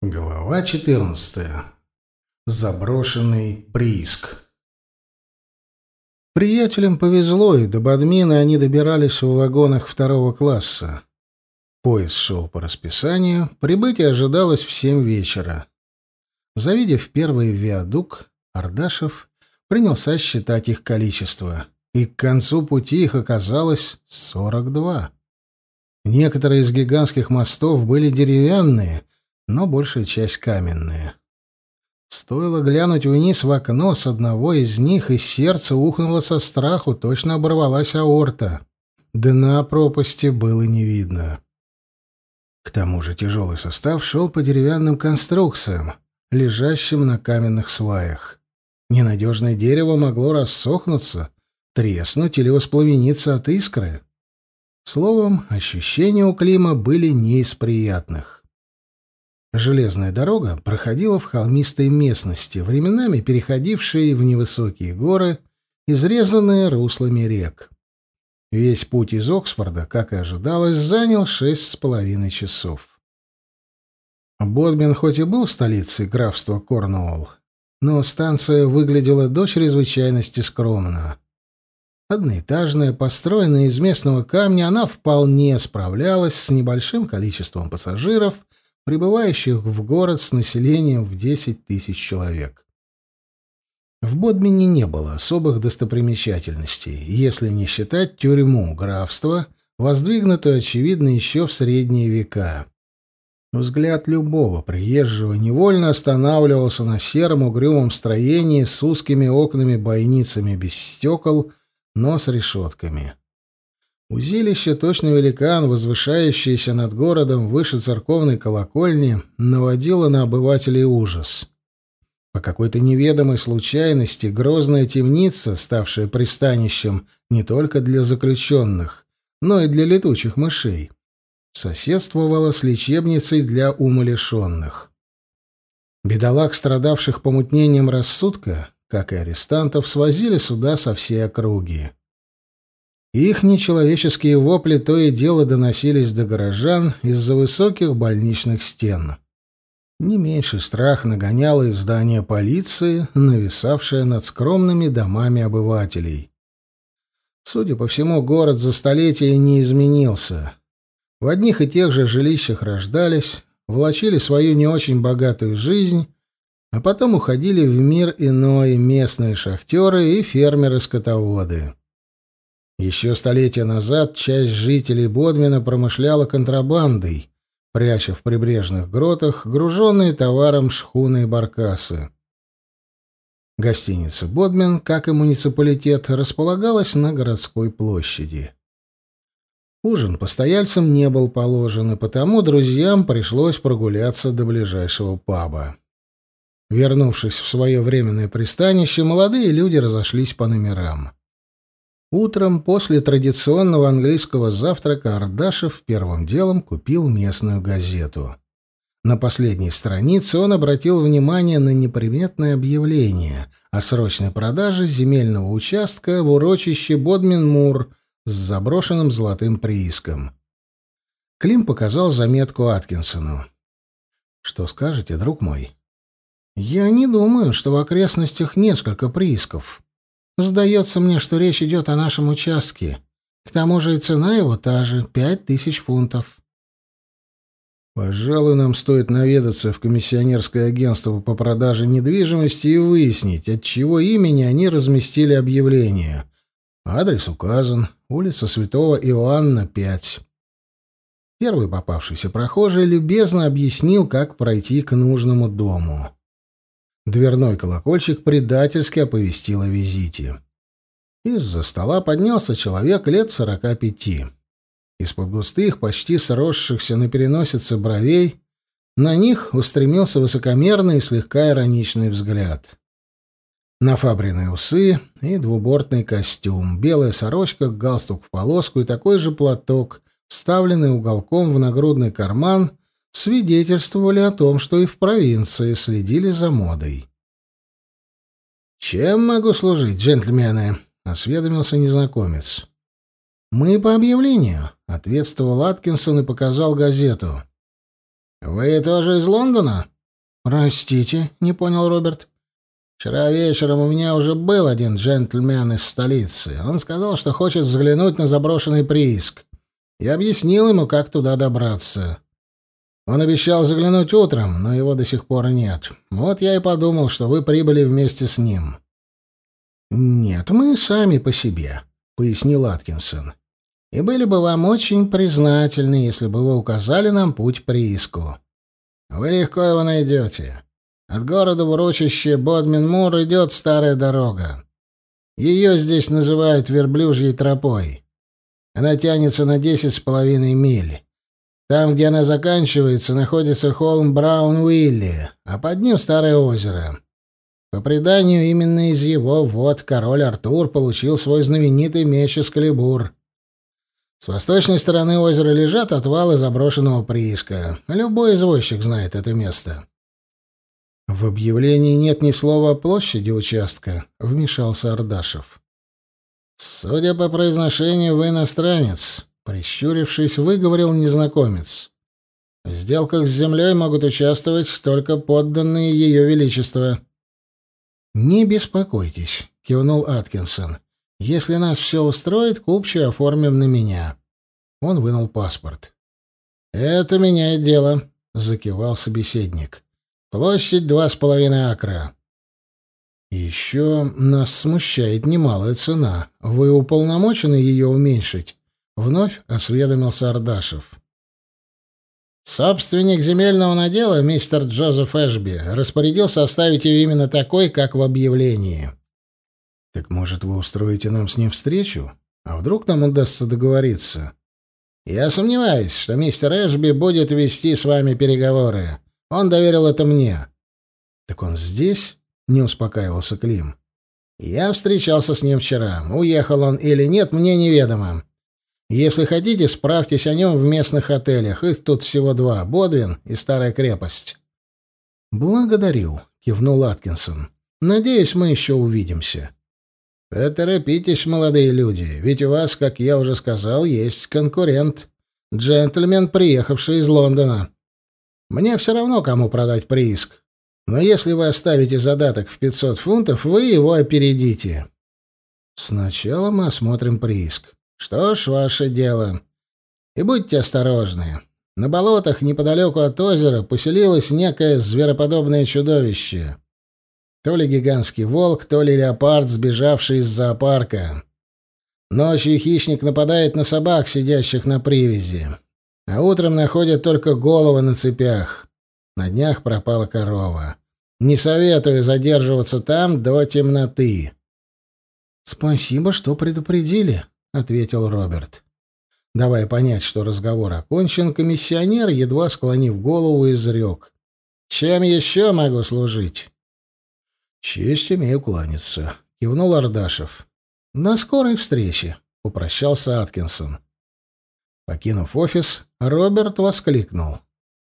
Глава 14. Заброшенный прииск. Приятелям повезло, и до Бадмина они добирались в вагонах второго класса. Поезд шел по расписанию, прибытие ожидалось в семь вечера. Завидев первый виадук, Ардашев принялся считать их количество, и к концу пути их оказалось сорок два. Некоторые из гигантских мостов были деревянные — но большая часть каменная. Стоило глянуть вниз в окно с одного из них, и сердце ухнуло со страху, точно оборвалась аорта. Дна пропасти было не видно. К тому же тяжелый состав шел по деревянным конструкциям, лежащим на каменных сваях. Ненадежное дерево могло рассохнуться, треснуть или воспламениться от искры. Словом, ощущения у Клима были не из приятных. Железная дорога проходила в холмистой местности, временами переходившей в невысокие горы, изрезанные руслами рек. Весь путь из Оксфорда, как и ожидалось, занял шесть с половиной часов. Бодмин хоть и был столицей графства Корнуолл, но станция выглядела до чрезвычайности скромно. Одноэтажная, построенная из местного камня, она вполне справлялась с небольшим количеством пассажиров прибывающих в город с населением в 10 тысяч человек. В Бодмине не было особых достопримечательностей, если не считать тюрьму графства, воздвигнутую, очевидно, еще в средние века. Взгляд любого приезжего невольно останавливался на сером угрюмом строении с узкими окнами-бойницами без стекол, но с решетками. Узилище, точно великан, возвышающийся над городом выше церковной колокольни, наводило на обывателей ужас. По какой-то неведомой случайности грозная темница, ставшая пристанищем не только для заключенных, но и для летучих мышей, соседствовала с лечебницей для умалишенных. Бедолаг, страдавших помутнением рассудка, как и арестантов, свозили сюда со всей округи. Их нечеловеческие вопли то и дело доносились до горожан из-за высоких больничных стен. Не меньше страх нагоняло и здание полиции, нависавшее над скромными домами обывателей. Судя по всему, город за столетия не изменился. В одних и тех же жилищах рождались, влачили свою не очень богатую жизнь, а потом уходили в мир иной местные шахтеры и фермеры-скотоводы. Еще столетия назад часть жителей Бодмина промышляла контрабандой, пряча в прибрежных гротах груженные товаром шхуны и баркасы. Гостиница «Бодмин», как и муниципалитет, располагалась на городской площади. Ужин постояльцам не был положен, и потому друзьям пришлось прогуляться до ближайшего паба. Вернувшись в свое временное пристанище, молодые люди разошлись по номерам. Утром после традиционного английского завтрака Ардашев первым делом купил местную газету. На последней странице он обратил внимание на неприметное объявление о срочной продаже земельного участка в урочище Бодмин-Мур с заброшенным золотым прииском. Клим показал заметку Аткинсону. «Что скажете, друг мой?» «Я не думаю, что в окрестностях несколько приисков», Сдается мне, что речь идет о нашем участке. К тому же и цена его та же — пять тысяч фунтов. Пожалуй, нам стоит наведаться в комиссионерское агентство по продаже недвижимости и выяснить, от чего имени они разместили объявление. Адрес указан. Улица Святого Иоанна, 5. Первый попавшийся прохожий любезно объяснил, как пройти к нужному дому. Дверной колокольчик предательски оповестил о визите. Из-за стола поднялся человек лет сорока пяти. Из-под густых, почти сросшихся на переносице бровей, на них устремился высокомерный и слегка ироничный взгляд. Нафабренные усы и двубортный костюм, белая сорочка, галстук в полоску и такой же платок, вставленный уголком в нагрудный карман, свидетельствовали о том, что и в провинции следили за модой. «Чем могу служить, джентльмены?» — осведомился незнакомец. «Мы по объявлению», — ответствовал Аткинсон и показал газету. «Вы тоже из Лондона?» «Простите», — не понял Роберт. «Вчера вечером у меня уже был один джентльмен из столицы. Он сказал, что хочет взглянуть на заброшенный прииск. Я объяснил ему, как туда добраться. Он обещал заглянуть утром, но его до сих пор нет. Вот я и подумал, что вы прибыли вместе с ним». «Нет, мы сами по себе», — пояснил Аткинсон. «И были бы вам очень признательны, если бы вы указали нам путь прииску. Вы легко его найдете. От города в урочище Бодмин-Мур идет старая дорога. Ее здесь называют верблюжьей тропой. Она тянется на десять с половиной миль. Там, где она заканчивается, находится холм Браун-Уилли, а под ним старое озеро. По преданию, именно из его вод король Артур получил свой знаменитый меч Эскалибур. С восточной стороны озера лежат отвалы заброшенного прииска. Любой извозчик знает это место. В объявлении нет ни слова о площади участка, вмешался Ардашев. Судя по произношению, вы иностранец, прищурившись, выговорил незнакомец. В сделках с землей могут участвовать только подданные ее величества. «Не беспокойтесь», — кивнул Аткинсон. «Если нас все устроит, купчую оформим на меня». Он вынул паспорт. «Это меняет дело», — закивал собеседник. «Площадь два с половиной акра». «Еще нас смущает немалая цена. Вы уполномочены ее уменьшить?» — вновь осведомился Ардашев. Собственник земельного надела, мистер Джозеф Эшби, распорядился оставить ее именно такой, как в объявлении. Так может, вы устроите нам с ним встречу? А вдруг нам удастся договориться? Я сомневаюсь, что мистер Эшби будет вести с вами переговоры. Он доверил это мне. Так он здесь? Не успокаивался Клим. Я встречался с ним вчера. Уехал он или нет, мне неведомо. Если хотите, справьтесь о нем в местных отелях. Их тут всего два — Бодвин и Старая крепость». «Благодарю», — кивнул Аткинсон. «Надеюсь, мы еще увидимся». «Поторопитесь, молодые люди, ведь у вас, как я уже сказал, есть конкурент. Джентльмен, приехавший из Лондона. Мне все равно, кому продать прииск. Но если вы оставите задаток в 500 фунтов, вы его опередите». «Сначала мы осмотрим прииск», что ж, ваше дело. И будьте осторожны. На болотах неподалеку от озера поселилось некое звероподобное чудовище. То ли гигантский волк, то ли леопард, сбежавший из зоопарка. Ночью хищник нападает на собак, сидящих на привязи. А утром находят только головы на цепях. На днях пропала корова. Не советую задерживаться там до темноты. Спасибо, что предупредили, — ответил Роберт. Давай понять, что разговор окончен, комиссионер, едва склонив голову, изрек. «Чем еще могу служить?» «Честь имею кланяться», — кивнул Ардашев. «На скорой встрече», — попрощался Аткинсон. Покинув офис, Роберт воскликнул.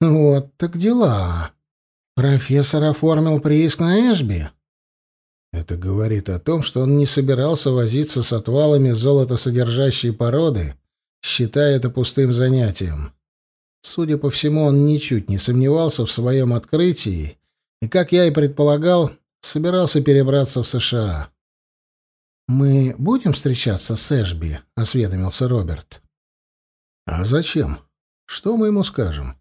«Вот так дела. Профессор оформил прииск на Эшби. Это говорит о том, что он не собирался возиться с отвалами золотосодержащей породы, считая это пустым занятием. Судя по всему, он ничуть не сомневался в своем открытии и, как я и предполагал, собирался перебраться в США. «Мы будем встречаться с Эшби?» — осведомился Роберт. «А зачем? Что мы ему скажем?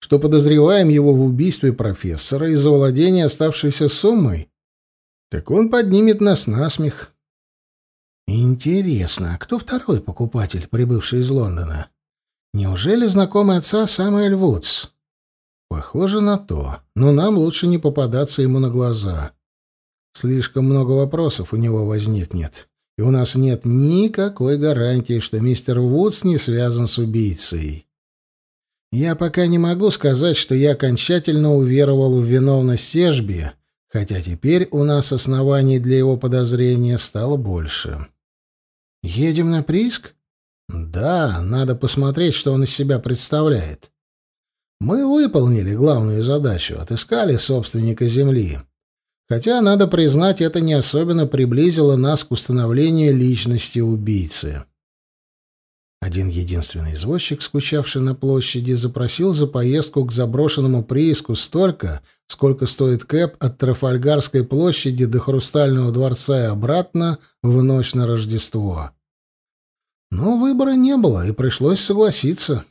Что подозреваем его в убийстве профессора из-за владения оставшейся суммой?» Так он поднимет нас на смех. Интересно, а кто второй покупатель, прибывший из Лондона? Неужели знакомый отца Самуэль Вудс? Похоже на то, но нам лучше не попадаться ему на глаза. Слишком много вопросов у него возникнет, и у нас нет никакой гарантии, что мистер Вудс не связан с убийцей. Я пока не могу сказать, что я окончательно уверовал в виновность Эшби, хотя теперь у нас оснований для его подозрения стало больше. «Едем на прииск?» «Да, надо посмотреть, что он из себя представляет. Мы выполнили главную задачу, отыскали собственника земли. Хотя, надо признать, это не особенно приблизило нас к установлению личности убийцы». Один единственный извозчик, скучавший на площади, запросил за поездку к заброшенному прииску столько, сколько стоит кэп от Трафальгарской площади до Хрустального дворца и обратно в ночь на Рождество. Но выбора не было, и пришлось согласиться.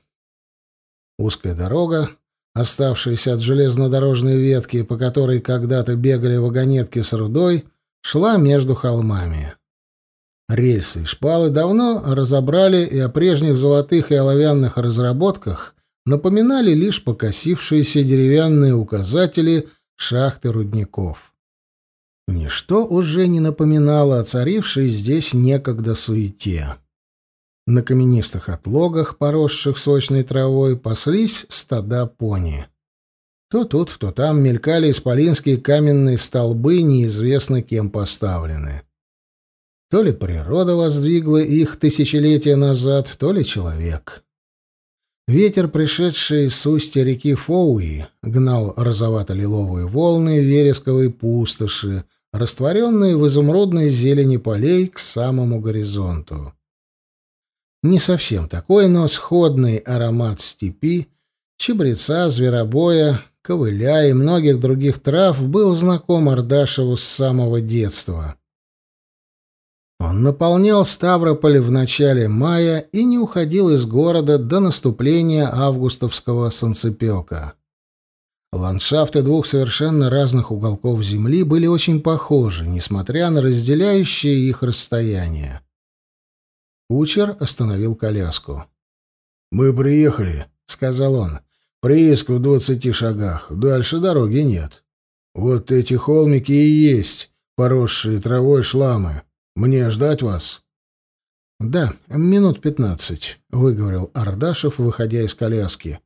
Узкая дорога, оставшаяся от железнодорожной ветки, по которой когда-то бегали вагонетки с рудой, шла между холмами. Рельсы и шпалы давно разобрали и о прежних золотых и оловянных разработках напоминали лишь покосившиеся деревянные указатели шахты рудников. Ничто уже не напоминало о царившей здесь некогда суете. На каменистых отлогах, поросших сочной травой, паслись стада пони. То тут, то там мелькали исполинские каменные столбы, неизвестно кем поставлены. То ли природа воздвигла их тысячелетия назад, то ли человек. Ветер, пришедший с устья реки Фоуи, гнал розовато-лиловые волны вересковой пустоши, растворенные в изумрудной зелени полей к самому горизонту. Не совсем такой, но сходный аромат степи, чебреца, зверобоя, ковыля и многих других трав был знаком Ардашеву с самого детства. Он наполнял Ставрополь в начале мая и не уходил из города до наступления августовского солнцепека. Ландшафты двух совершенно разных уголков Земли были очень похожи, несмотря на разделяющие их расстояние. Кучер остановил коляску. «Мы приехали», — сказал он. «Прииск в двадцати шагах. Дальше дороги нет. Вот эти холмики и есть поросшие травой шламы. Мне ждать вас?» «Да, минут пятнадцать», — выговорил Ардашев, выходя из коляски.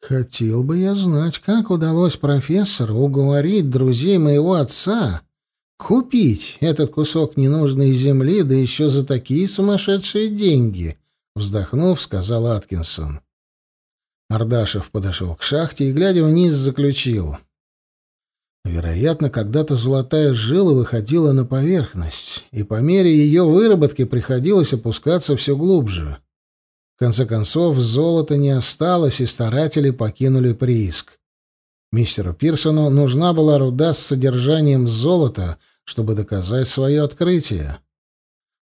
«Хотел бы я знать, как удалось профессору уговорить друзей моего отца купить этот кусок ненужной земли, да еще за такие сумасшедшие деньги», — вздохнув, сказал Аткинсон. Ардашев подошел к шахте и, глядя вниз, заключил. Вероятно, когда-то золотая жила выходила на поверхность, и по мере ее выработки приходилось опускаться все глубже. В конце концов, золота не осталось, и старатели покинули прииск. Мистеру Пирсону нужна была руда с содержанием золота, чтобы доказать свое открытие.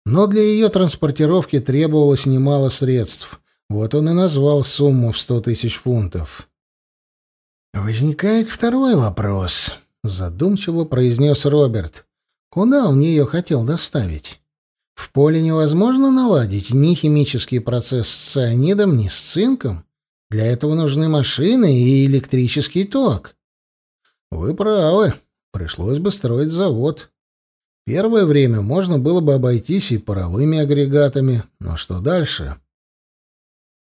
Но для ее транспортировки требовалось немало средств. Вот он и назвал сумму в сто тысяч фунтов. «Возникает второй вопрос», Задумчиво произнес Роберт. Куда он ее хотел доставить? В поле невозможно наладить ни химический процесс с цианидом, ни с цинком. Для этого нужны машины и электрический ток. Вы правы. Пришлось бы строить завод. Первое время можно было бы обойтись и паровыми агрегатами, но что дальше?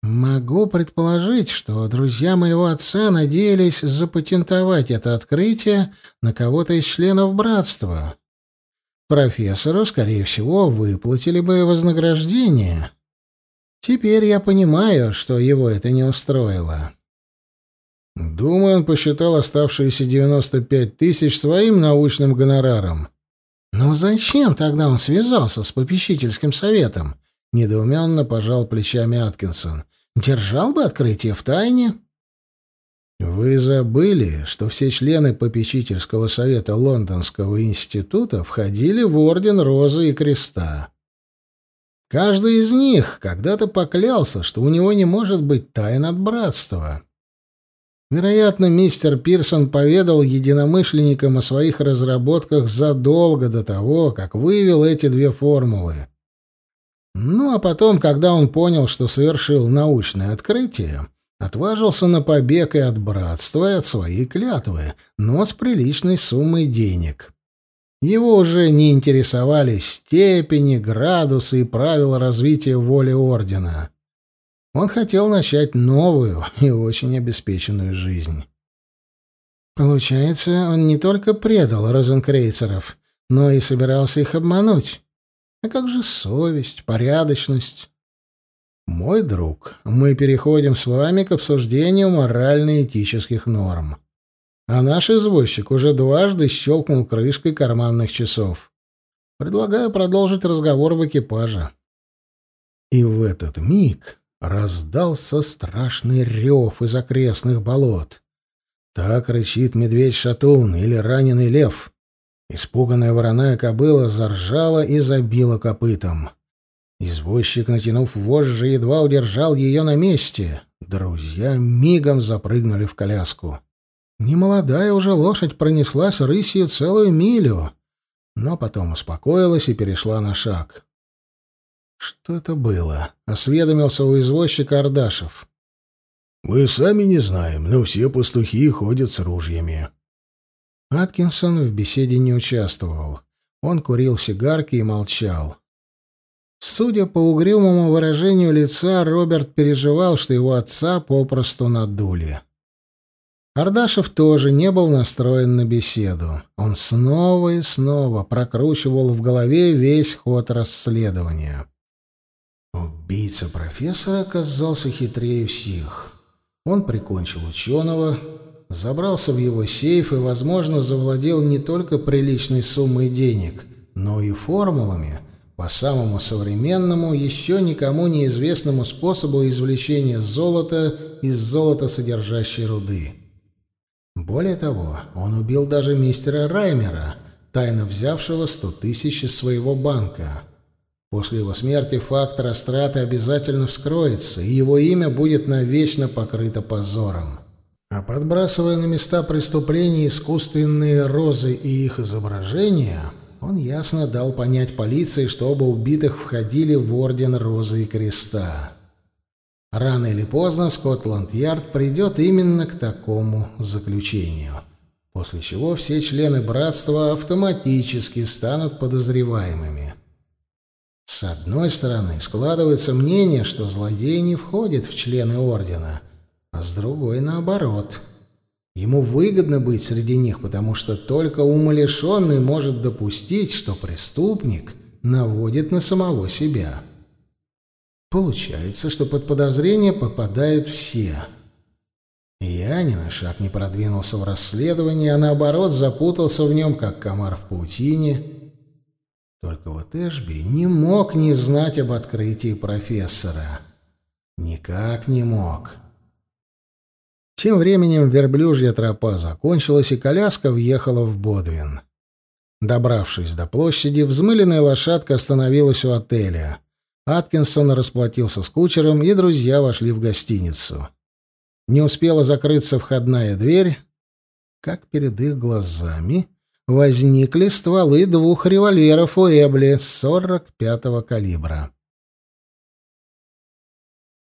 Могу предположить, что друзья моего отца надеялись запатентовать это открытие на кого-то из членов братства. Профессору, скорее всего, выплатили бы вознаграждение. Теперь я понимаю, что его это не устроило. Думаю, он посчитал оставшиеся 95 тысяч своим научным гонораром. Но зачем тогда он связался с попечительским советом? Недоуменно пожал плечами Аткинсон. Держал бы открытие в тайне. Вы забыли, что все члены попечительского совета Лондонского института входили в орден Розы и Креста. Каждый из них когда-то поклялся, что у него не может быть тайн от братства. Вероятно, мистер Пирсон поведал единомышленникам о своих разработках задолго до того, как вывел эти две формулы. Ну а потом, когда он понял, что совершил научное открытие, отважился на побег и от братства, и от своей клятвы, но с приличной суммой денег. Его уже не интересовали степени, градусы и правила развития воли Ордена. Он хотел начать новую и очень обеспеченную жизнь. Получается, он не только предал розенкрейцеров, но и собирался их обмануть. А как же совесть, порядочность? Мой друг, мы переходим с вами к обсуждению морально-этических норм. А наш извозчик уже дважды щелкнул крышкой карманных часов. Предлагаю продолжить разговор в экипаже. И в этот миг раздался страшный рев из окрестных болот. Так рычит медведь-шатун или раненый лев. Испуганная вороная кобыла заржала и забила копытом. Извозчик, натянув вожжи, едва удержал ее на месте. Друзья мигом запрыгнули в коляску. Немолодая уже лошадь пронеслась рысью целую милю, но потом успокоилась и перешла на шаг. «Что это было?» — осведомился у извозчика Ардашев. «Мы сами не знаем, но все пастухи ходят с ружьями». Аткинсон в беседе не участвовал. Он курил сигарки и молчал. Судя по угрюмому выражению лица, Роберт переживал, что его отца попросту надули. Ардашев тоже не был настроен на беседу. Он снова и снова прокручивал в голове весь ход расследования. Убийца профессора оказался хитрее всех. Он прикончил ученого, забрался в его сейф и, возможно, завладел не только приличной суммой денег, но и формулами по самому современному, еще никому неизвестному способу извлечения золота из золота содержащей руды. Более того, он убил даже мистера Раймера, тайно взявшего сто тысяч из своего банка. После его смерти факт растраты обязательно вскроется, и его имя будет навечно покрыто позором. А подбрасывая на места преступлений искусственные розы и их изображения, он ясно дал понять полиции, что оба убитых входили в Орден Розы и Креста. Рано или поздно Скотланд-Ярд придет именно к такому заключению, после чего все члены братства автоматически станут подозреваемыми. С одной стороны, складывается мнение, что злодей не входит в члены Ордена, а с другой — наоборот. Ему выгодно быть среди них, потому что только умалишенный может допустить, что преступник наводит на самого себя. Получается, что под подозрение попадают все. Я ни на шаг не продвинулся в расследовании, а наоборот запутался в нем, как комар в паутине. Только вот Эшби не мог не знать об открытии профессора. Никак не мог. Тем временем верблюжья тропа закончилась, и коляска въехала в Бодвин. Добравшись до площади, взмыленная лошадка остановилась у отеля. Аткинсон расплатился с кучером, и друзья вошли в гостиницу. Не успела закрыться входная дверь, как перед их глазами возникли стволы двух револьверов у Эбли 45-го калибра.